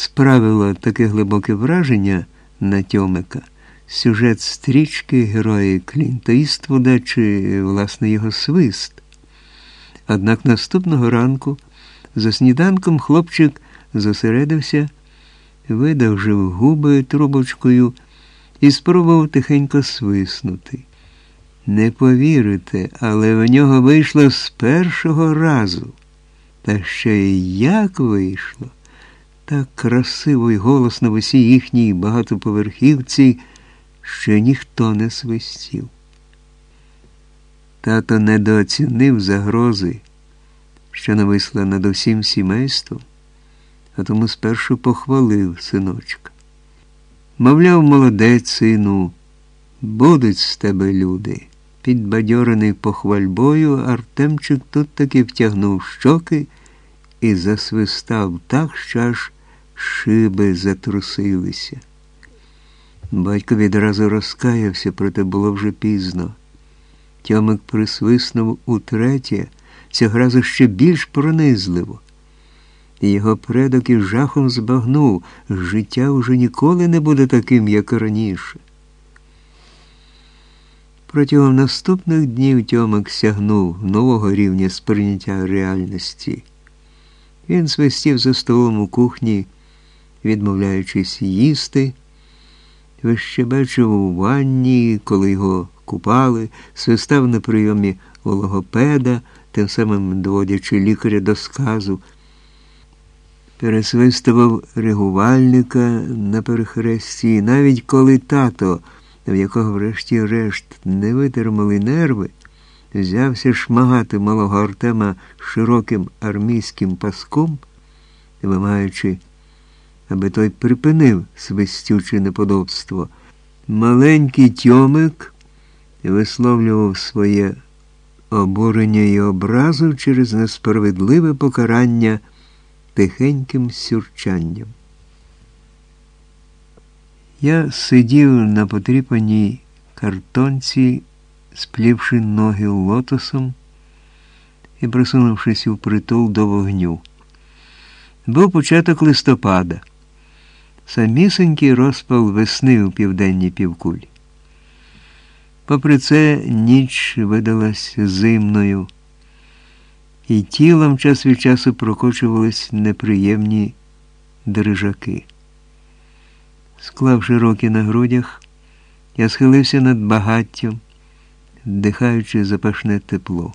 справило таке глибоке враження на Тьомика сюжет стрічки герої Клінта Іствуда чи, власне, його свист. Однак наступного ранку за сніданком хлопчик зосередився, видовжив губи трубочкою і спробував тихенько свиснути. Не повірите, але в нього вийшло з першого разу. Та ще й як вийшло, так красиво й голосно в усій їхній багатоповерхівці, що ніхто не свистів. Тато недооцінив загрози, що нависла над усім сімейством, а тому спершу похвалив синочка. Мовляв, молодець, сину, будуть з тебе люди. Підбадьорений похвальбою, Артемчик тут таки втягнув щоки і засвистав так, що аж шиби затрусилися. Батько відразу розкаявся, проте було вже пізно. Тьомик присвиснув утретє, цього разу ще більш пронизливо. Його предок із жахом збагнув, життя уже ніколи не буде таким, як раніше. Протягом наступних днів Тьомик сягнув нового рівня сприйняття реальності. Він свистів за столом у кухні, відмовляючись їсти, вищебечив у ванні, коли його купали, свистав на прийомі у логопеда, тим самим доводячи лікаря до сказу, пересвистував регувальника на перехресті, навіть коли тато в якого врешті-решт не витримали нерви, взявся шмагати малого Артема широким армійським паском, вимагаючи, аби той припинив свистюче неподобство. Маленький Тьомик висловлював своє обурення і образу через несправедливе покарання тихеньким сюрчанням. Я сидів на потріпаній картонці, сплівши ноги лотосом і присунувшись у притул до вогню. Був початок листопада, самісенький розпал весни у південній півкулі. Попри це, ніч видалась зимною, і тілом час від часу прокочувались неприємні дрижаки. Склавши руки на грудях, я схилився над багаттям, вдихаючи запашне тепло,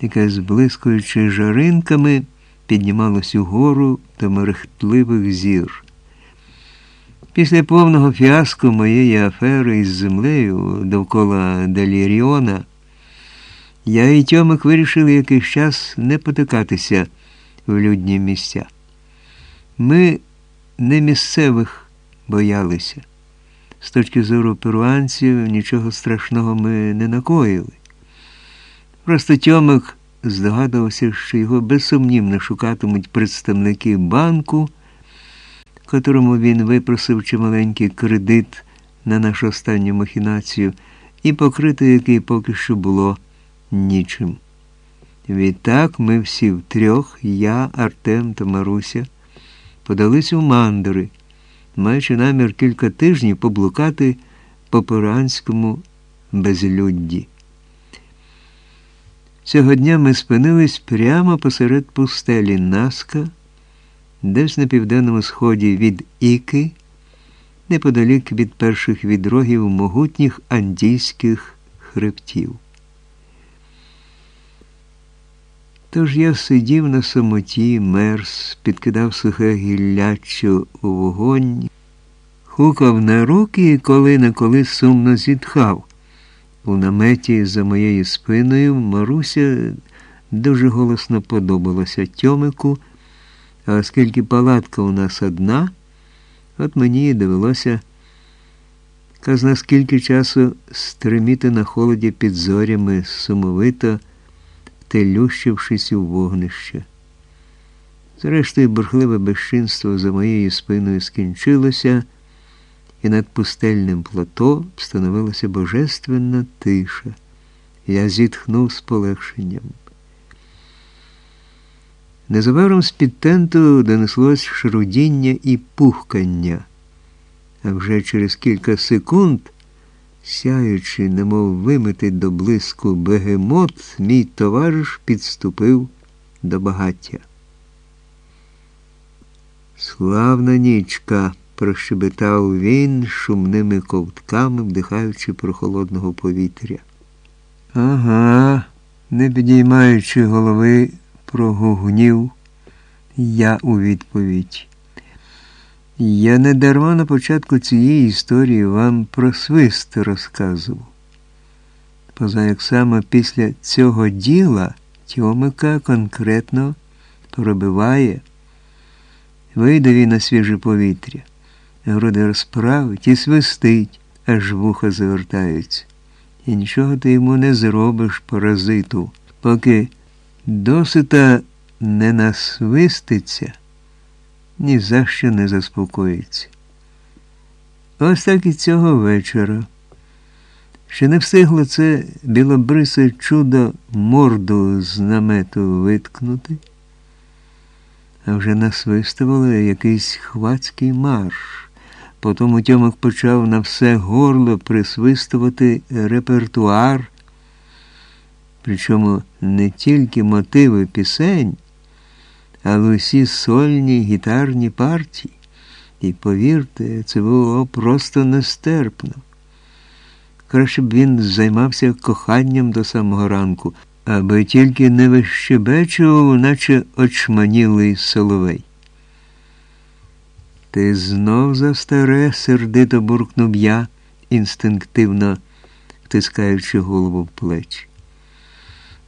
яке, зблискуючи жаринками, піднімалось угору до мерехтливих зір. Після повного фіаско моєї афери із землею довкола Деліріона, я і Тьомик вирішили якийсь час не потикатися в людні місця. Ми не місцевих боялися. З точки зору перуанців нічого страшного ми не накоїли. Просто Тьомик здогадувався, що його безсумнівно шукатимуть представники банку, котрому він випросив чималенький кредит на нашу останню махінацію, і покрити який поки що було нічим. Відтак ми всі втрьох, я, Артем та Маруся подались у мандри, маючи намір кілька тижнів поблукати по Поранському безлюдді. Цього дня ми спинились прямо посеред пустелі Наска, десь на південному сході від Іки, неподалік від перших відрогів могутніх андійських хребтів. Тож я сидів на самоті, мерз, підкидав сухе гілляччо у вогонь, хукав на руки і коли на коли сумно зітхав. У наметі за моєю спиною Маруся дуже голосно подобалася Тьомику, а оскільки палатка у нас одна, от мені довелося казна скільки часу стриміти на холоді під зорями сумовито телющившись у вогнище. Зрештою, бурхливе безчинство за моєю спиною скінчилося, і над пустельним плато встановилася божественна тиша. Я зітхнув з полегшенням. Незабаром з-під тенту донеслось шрудіння і пухкання, а вже через кілька секунд, сяючи, немов вимити до блиску бегемот, мій товариш підступив до багаття. Славна нічка, прощебетав він шумними ковтками, вдихаючи прохолодного повітря. Ага, не підіймаючи голови, прогугнів я у відповідь. Я не дарма на початку цієї історії вам про свист розказував. Поза як саме після цього діла Тьомика конкретно пробиває, вийде він на свіже повітря, груди розправить і свистить, аж вуха завертаються. І нічого ти йому не зробиш, паразиту, поки досита не насвиститься, ні за що не заспокоїться. Ось так і цього вечора. Ще не встигло це білобрисе чудо морду з намету виткнути, а вже насвистували якийсь хвацький марш. Потім Тьомик почав на все горло присвистувати репертуар, причому не тільки мотиви пісень, але усі сольні гітарні партії. І повірте, це було просто нестерпно. Краще б він займався коханням до самого ранку, аби тільки не вищебечував, наче очманілий соловей. Ти знов за старе, сердито буркнув я, інстинктивно втискаючи голову в плечі.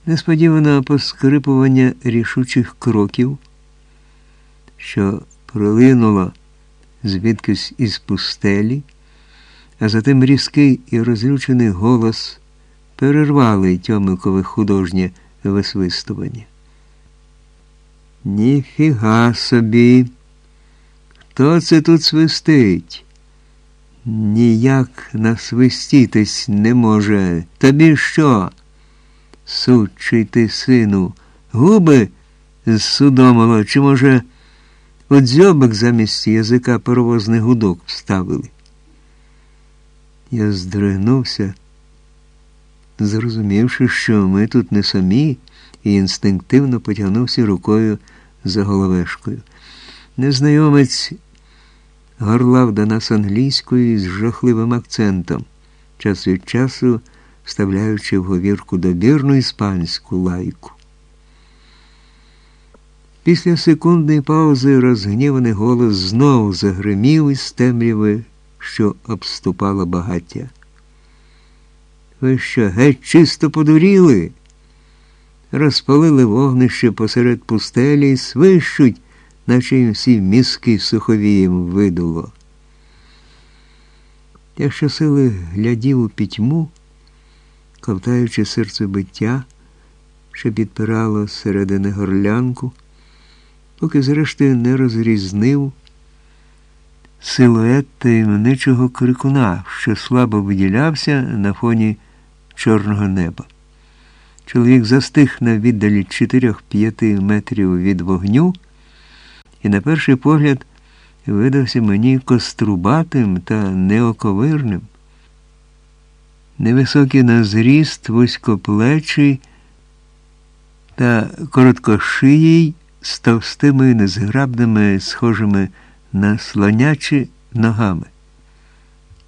Несподіване поскрипування рішучих кроків, що пролинуло звідкись із пустелі, а затим різкий і розлючений голос перервали Тьомикове художнє висвистування. Ніфіга собі! Хто це тут свистить? Ніяк насвистітись не може. Тобі що? Сучий ти, сину, губи зсудомило, чи, може, от дзьобик замість язика паровозний гудок вставили? Я здригнувся, зрозумівши, що ми тут не самі, і інстинктивно потягнувся рукою за головешкою. Незнайомець горлав до нас англійською з жахливим акцентом, час від часу вставляючи в говірку добірну іспанську лайку. Після секундної паузи розгніваний голос знову загримів із темряви, що обступала багаття. Ви що, геть чисто подуріли? Розпалили вогнище посеред пустелі і свищуть наче їм всі мізки суховієм видуло. Я щосили глядів у пітьму, ковтаючи серцебиття, що підпирало середини горлянку, поки зрештою не розрізнив силует таємничого крикуна, що слабо виділявся на фоні чорного неба. Чоловік застиг на віддалі 4-5 метрів від вогню і на перший погляд видався мені кострубатим та неоковирним. Невисокий на зріст, вузькоплечий та короткошиїй з товстими незграбними, схожими на слонячі ногами.